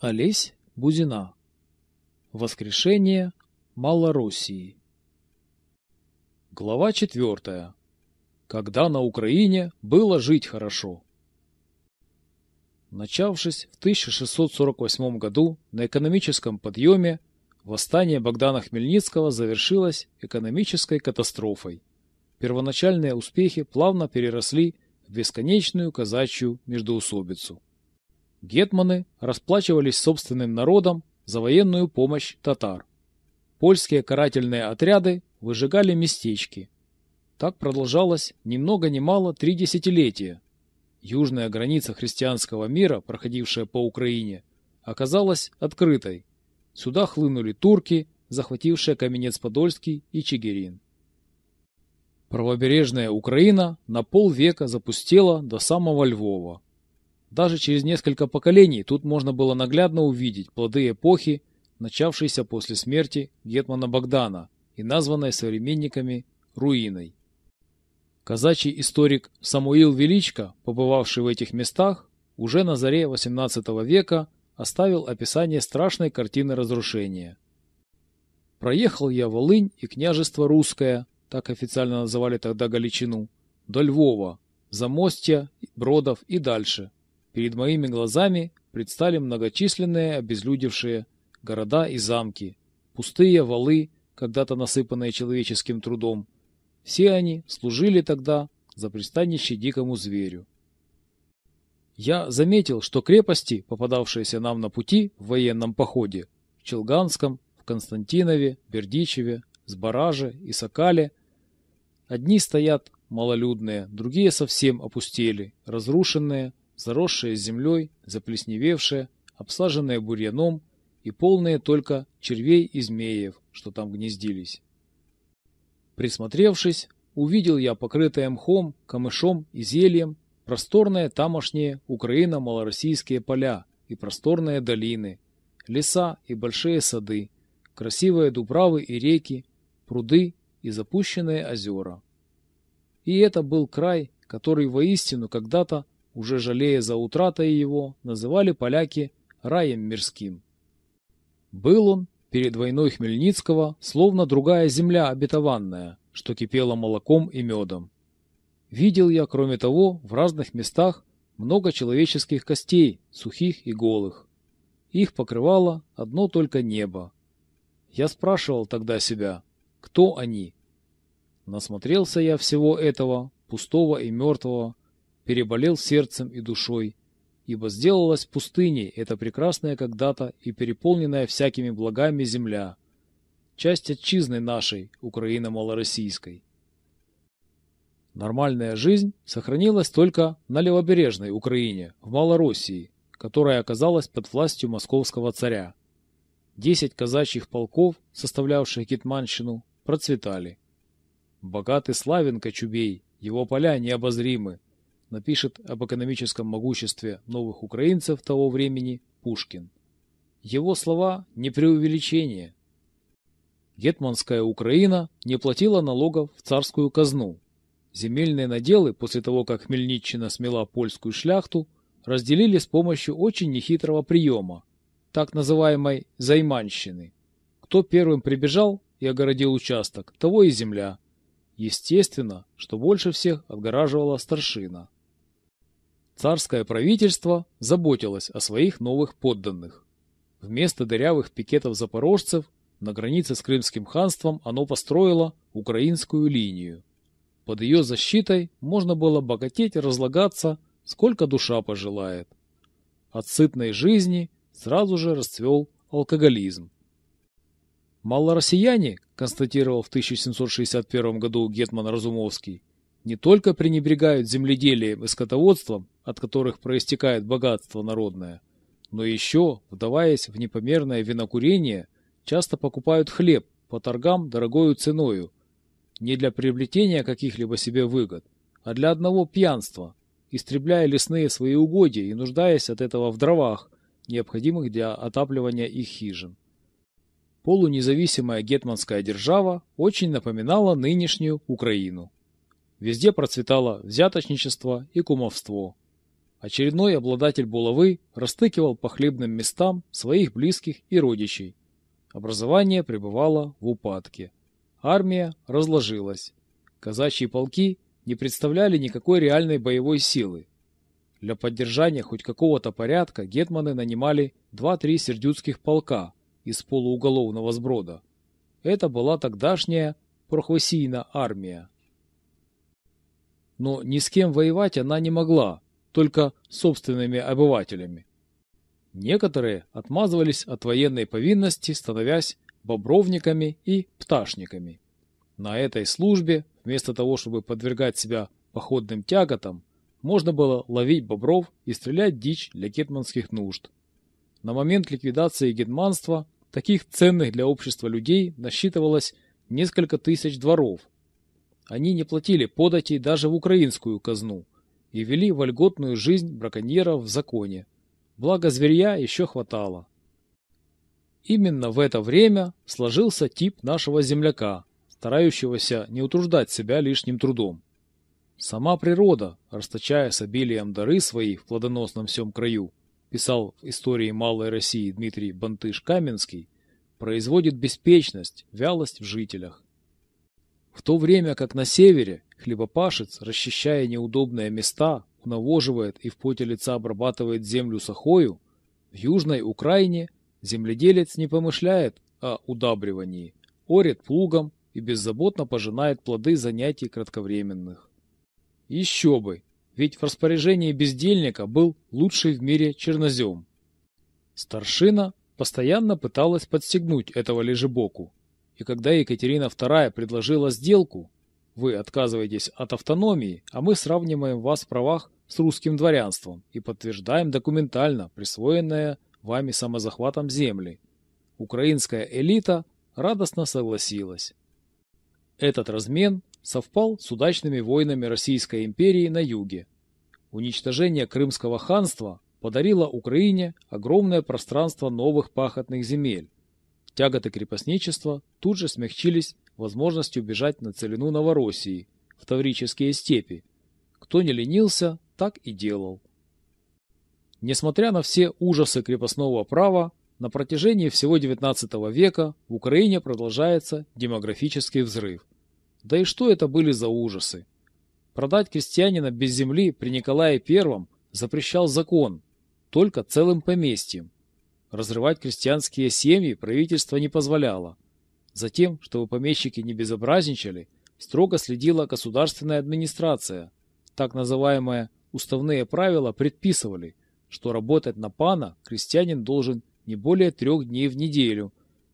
Олесь Бузина. Воскрешение Малороссии. Глава четвертая. Когда на Украине было жить хорошо. Начавшись в 1648 году на экономическом подъеме, восстание Богдана Хмельницкого завершилось экономической катастрофой. Первоначальные успехи плавно переросли в бесконечную казачью междоусобицу. Гетманы расплачивались собственным народом за военную помощь татар. Польские карательные отряды выжигали местечки. Так продолжалось ни много ни мало три десятилетия. Южная граница христианского мира, проходившая по Украине, оказалась открытой. Сюда хлынули турки, захватившие Каменец-Подольский и Чигирин. Правобережная Украина на полвека запустела до самого Львова. Даже через несколько поколений тут можно было наглядно увидеть плоды эпохи, начавшейся после смерти Гетмана Богдана и названной современниками руиной. Казачий историк Самуил Величко, побывавший в этих местах, уже на заре XVIII века оставил описание страшной картины разрушения. Проехал я Волынь и княжество Русское, так официально называли тогда Галичину, до Львова, Замостья, Бродов и дальше – Перед моими глазами предстали многочисленные обезлюдевшие города и замки, пустые валы, когда-то насыпанные человеческим трудом. Все они служили тогда за пристанище дикому зверю. Я заметил, что крепости, попадавшиеся нам на пути в военном походе, в Челганском, в Константинове, Бердичеве, Сбараже и Сокале, одни стоят малолюдные, другие совсем опустели, разрушенные, заросшая землей, заплесневевшая, обсаженная бурьяном и полные только червей и змеев, что там гнездились. Присмотревшись, увидел я покрытое мхом, камышом и зельем просторные тамошние украино-малороссийские поля и просторные долины, леса и большие сады, красивые дубравы и реки, пруды и запущенные озера. И это был край, который воистину когда-то уже жалея за утратой его, называли поляки раем мирским. Был он перед войной Хмельницкого словно другая земля обетованная, что кипела молоком и медом. Видел я, кроме того, в разных местах много человеческих костей, сухих и голых. Их покрывало одно только небо. Я спрашивал тогда себя, кто они? Насмотрелся я всего этого, пустого и мертвого, переболел сердцем и душой, ибо сделалась пустыней эта прекрасная когда-то и переполненная всякими благами земля, часть отчизны нашей, Украины малороссийской. Нормальная жизнь сохранилась только на левобережной Украине, в Малороссии, которая оказалась под властью московского царя. Десять казачьих полков, составлявших Гетманщину, процветали. Богатый славен Кочубей, его поля необозримы, напишет об экономическом могуществе новых украинцев того времени Пушкин. Его слова не преувеличение. Гетманская Украина не платила налогов в царскую казну. Земельные наделы, после того, как Хмельниччина смела польскую шляхту, разделили с помощью очень нехитрого приема, так называемой «займанщины». Кто первым прибежал и огородил участок, того и земля. Естественно, что больше всех отгораживала старшина. Царское правительство заботилось о своих новых подданных. Вместо дырявых пикетов запорожцев на границе с Крымским ханством оно построило украинскую линию. Под ее защитой можно было богатеть и разлагаться, сколько душа пожелает. От сытной жизни сразу же расцвел алкоголизм. Малороссияне, констатировал в 1761 году Гетман Разумовский, не только пренебрегают земледелием и скотоводством, от которых проистекает богатство народное, но еще, вдаваясь в непомерное винокурение, часто покупают хлеб по торгам дорогою ценою, не для приобретения каких-либо себе выгод, а для одного пьянства, истребляя лесные свои угодья и нуждаясь от этого в дровах, необходимых для отапливания их хижин. Полунезависимая гетманская держава очень напоминала нынешнюю Украину. Везде процветало взяточничество и кумовство. очередной обладатель булавы растыкивал по хлебным местам своих близких и родичей. Образование пребывало в упадке. Армия разложилась. Казачьи полки не представляли никакой реальной боевой силы. Для поддержания хоть какого-то порядка гетманы нанимали 2-3 сердюцких полка из полууголовного сброда. Это была тогдашняя прохвосийна армия. Но ни с кем воевать она не могла, только собственными обывателями. Некоторые отмазывались от военной повинности, становясь бобровниками и пташниками. На этой службе, вместо того, чтобы подвергать себя походным тяготам, можно было ловить бобров и стрелять дичь для гетманских нужд. На момент ликвидации гетманства таких ценных для общества людей насчитывалось несколько тысяч дворов. Они не платили податей даже в украинскую казну и вели вольготную жизнь браконьеров в законе. Благо зверья еще хватало. Именно в это время сложился тип нашего земляка, старающегося не утруждать себя лишним трудом. Сама природа, расточая с обилием дары свои в плодоносном всем краю, писал в истории Малой России Дмитрий Бантыш-Каменский, производит беспечность, вялость в жителях. В то время как на севере хлебопашец, расчищая неудобные места, унавоживает и в поте лица обрабатывает землю сахою, в южной Украине земледелец не помышляет о удабривании, орет плугом и беззаботно пожинает плоды занятий кратковременных. Еще бы, ведь в распоряжении бездельника был лучший в мире чернозем. Старшина постоянно пыталась подстегнуть этого лежебоку, и когда Екатерина II предложила сделку, вы отказываетесь от автономии, а мы сравниваем вас в правах с русским дворянством и подтверждаем документально присвоенное вами самозахватом земли. Украинская элита радостно согласилась. Этот размен совпал с удачными войнами Российской империи на юге. Уничтожение Крымского ханства подарило Украине огромное пространство новых пахотных земель. Тяготы крепостничества тут же смягчились возможностью бежать на целину Новороссии, в Таврические степи. Кто не ленился, так и делал. Несмотря на все ужасы крепостного права, на протяжении всего XIX века в Украине продолжается демографический взрыв. Да и что это были за ужасы? Продать крестьянина без земли при Николае I запрещал закон, только целым поместьем. Разрывать крестьянские семьи правительство не позволяло. Затем, чтобы помещики не безобразничали, строго следила государственная администрация. Так называемые уставные правила предписывали, что работать на пана крестьянин должен не более трех дней в неделю,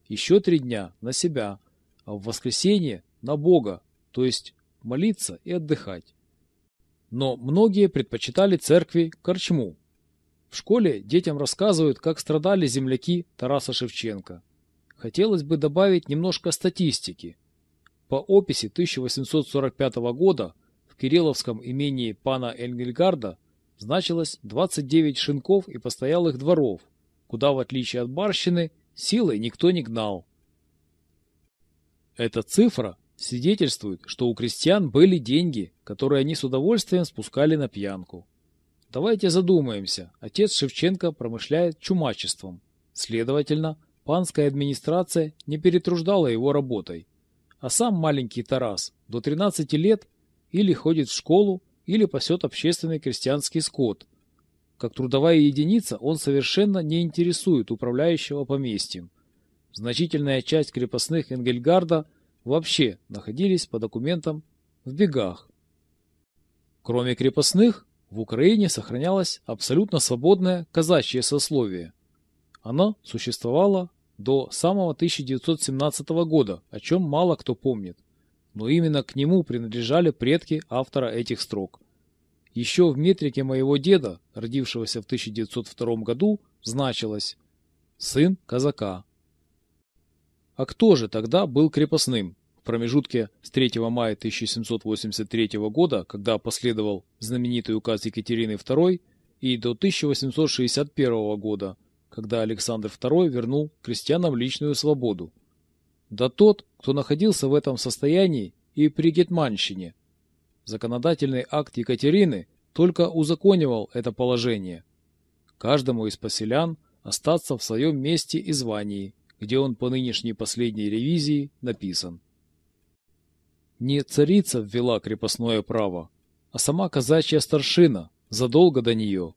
еще три дня на себя, а в воскресенье на Бога, то есть молиться и отдыхать. Но многие предпочитали церкви корчму. В школе детям рассказывают, как страдали земляки Тараса Шевченко. Хотелось бы добавить немножко статистики. По описи 1845 года в Кирилловском имении пана Энгельгарда значилось 29 шинков и постоялых дворов, куда, в отличие от барщины, силой никто не гнал. Эта цифра свидетельствует, что у крестьян были деньги, которые они с удовольствием спускали на пьянку. Давайте задумаемся, отец Шевченко промышляет чумачеством. Следовательно, панская администрация не перетруждала его работой. А сам маленький Тарас до 13 лет или ходит в школу, или пасет общественный крестьянский скот. Как трудовая единица он совершенно не интересует управляющего поместьем. Значительная часть крепостных Энгельгарда вообще находились по документам в бегах. Кроме крепостных, в Украине сохранялось абсолютно свободное казачье сословие. Оно существовало до самого 1917 года, о чем мало кто помнит, но именно к нему принадлежали предки автора этих строк. Еще в метрике моего деда, родившегося в 1902 году, значилось «сын казака». А кто же тогда был крепостным? Промежутке с 3 мая 1783 года, когда последовал знаменитый указ Екатерины II, и до 1861 года, когда Александр II вернул крестьянам личную свободу. Да тот, кто находился в этом состоянии и при Гетманщине. Законодательный акт Екатерины только узаконивал это положение. Каждому из поселян остаться в своем месте и звании, где он по нынешней последней ревизии написан. Не царица ввела крепостное право, а сама казачья старшина задолго до нее.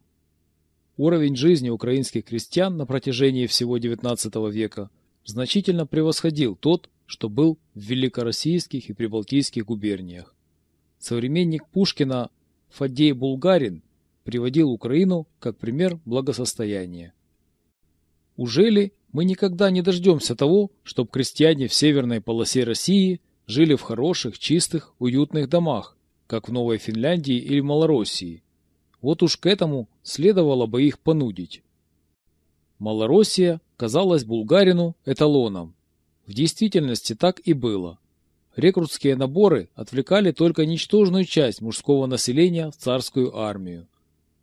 Уровень жизни украинских крестьян на протяжении всего XIX века значительно превосходил тот, что был в великороссийских и прибалтийских губерниях. Современник Пушкина Фаддей Булгарин приводил Украину как пример благосостояния. Ужели мы никогда не дождемся того, чтобы крестьяне в северной полосе России жили в хороших, чистых, уютных домах, как в Новой Финляндии или Малороссии? Вот уж к этому следовало бы их понудить. Малороссия казалась Булгарину эталоном. В действительности так и было. Рекрутские наборы отвлекали только ничтожную часть мужского населения в царскую армию.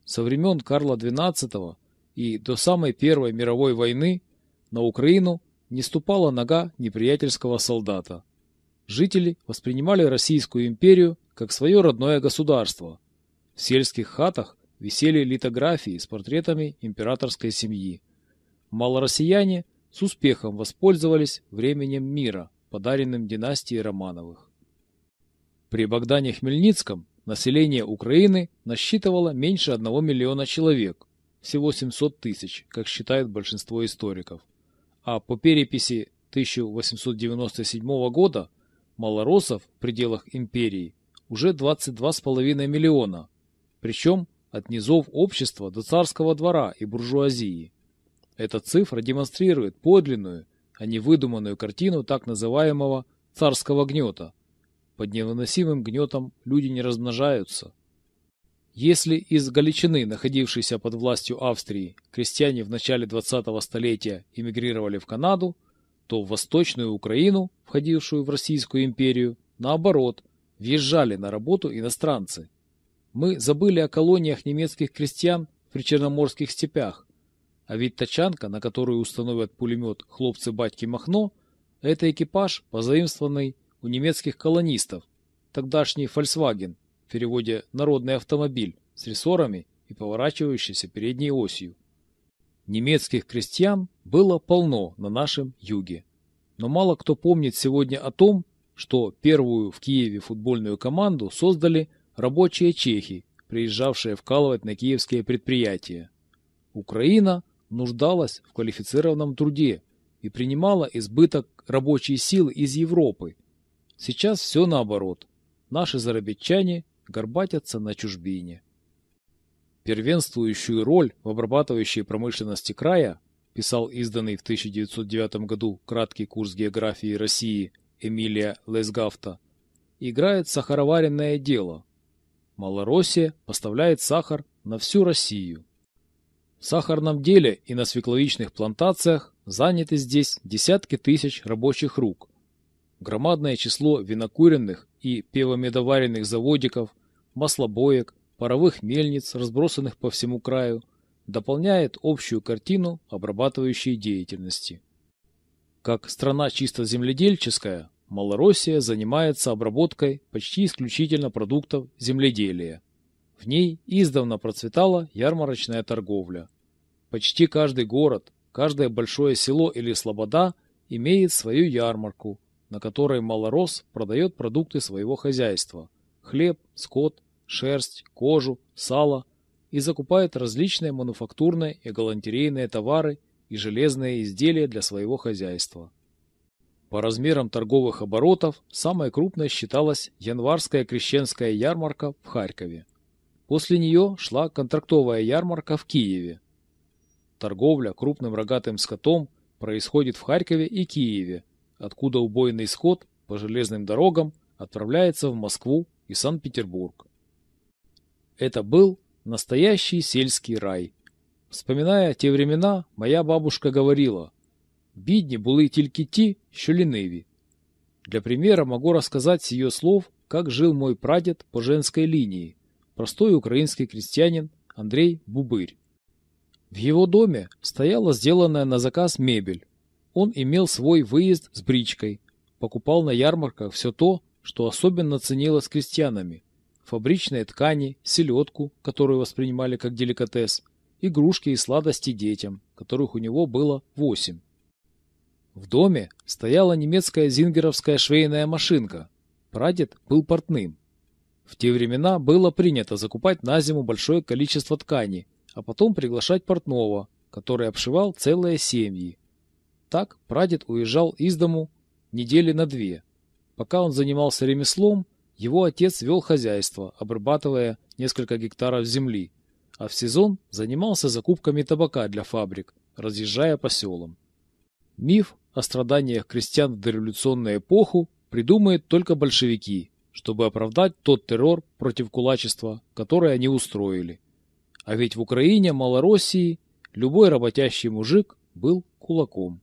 Со времен Карла XII и до самой Первой мировой войны на Украину не ступала нога неприятельского солдата. Жители воспринимали Российскую империю как свое родное государство. В сельских хатах висели литографии с портретами императорской семьи. Малороссияне с успехом воспользовались временем мира, подаренным династией Романовых. При Богдане Хмельницком население Украины насчитывало меньше одного миллиона человек, всего 700 тысяч, как считает большинство историков. А по переписи 1897 года малороссов в пределах империи уже 22,5 миллиона, причем от низов общества до царского двора и буржуазии. Эта цифра демонстрирует подлинную, а не выдуманную картину так называемого царского гнета. Под невыносимым гнетом люди не размножаются. Если из Галичины, находившейся под властью Австрии, крестьяне в начале 20-го столетия эмигрировали в Канаду, то в Восточную Украину, входившую в Российскую империю, наоборот, въезжали на работу иностранцы. Мы забыли о колониях немецких крестьян в причерноморских степях, а ведь тачанка, на которую установят пулемет хлопцы батьки Махно, это экипаж, позаимствованный у немецких колонистов, тогдашний Volkswagen, в переводе «народный автомобиль» с рессорами и поворачивающейся передней осью. Немецких крестьян было полно на нашем юге. Но мало кто помнит сегодня о том, что первую в Киеве футбольную команду создали рабочие чехи, приезжавшие вкалывать на киевские предприятия. Украина нуждалась в квалифицированном труде и принимала избыток рабочей силы из Европы. Сейчас все наоборот. Наши зарабатчане горбатятся на чужбине. Первенствующую роль в обрабатывающей промышленности края писал изданный в 1909 году краткий курс географии России Эмилия Лесгафта, играет сахароваренное дело. Малороссия поставляет сахар на всю Россию. В сахарном деле и на свекловичных плантациях заняты здесь десятки тысяч рабочих рук. Громадное число винокуренных и певомедоваренных заводиков, маслобоек, паровых мельниц, разбросанных по всему краю, дополняет общую картину обрабатывающей деятельности. Как страна чисто земледельческая, Малороссия занимается обработкой почти исключительно продуктов земледелия. В ней издавна процветала ярмарочная торговля. Почти каждый город, каждое большое село или слобода имеет свою ярмарку, на которой малорос продает продукты своего хозяйства – хлеб, скот, шерсть, кожу, сало и закупает различные мануфактурные и галантерейные товары и железные изделия для своего хозяйства. По размерам торговых оборотов самой крупной считалась январская крещенская ярмарка в Харькове. После нее шла контрактовая ярмарка в Киеве. Торговля крупным рогатым скотом происходит в Харькове и Киеве, откуда убойный скот по железным дорогам отправляется в Москву и Санкт-Петербург. Это был настоящий сельский рай. Вспоминая те времена, моя бабушка говорила, «Бідні були тільки ті, що ліниві». Для примера могу рассказать с ее слов, как жил мой прадед по женской линии, простой украинский крестьянин Андрей Бубырь. В его доме стояла сделанная на заказ мебель, он имел свой выезд с бричкой, покупал на ярмарках все то, что особенно ценилось крестьянами. фабричные ткани, селедку, которую воспринимали как деликатес, игрушки и сладости детям, которых у него было восемь. В доме стояла немецкая зингеровская швейная машинка. Прадед был портным. В те времена было принято закупать на зиму большое количество ткани, а потом приглашать портного, который обшивал целые семьи. Так прадед уезжал из дому недели на две. Пока он занимался ремеслом, его отец вел хозяйство, обрабатывая несколько гектаров земли, а в сезон занимался закупками табака для фабрик, разъезжая по селам. Миф о страданиях крестьян в дореволюционную эпоху придумают только большевики, чтобы оправдать тот террор против кулачества, который они устроили. А ведь в Украине, Малороссии, любой работящий мужик был кулаком.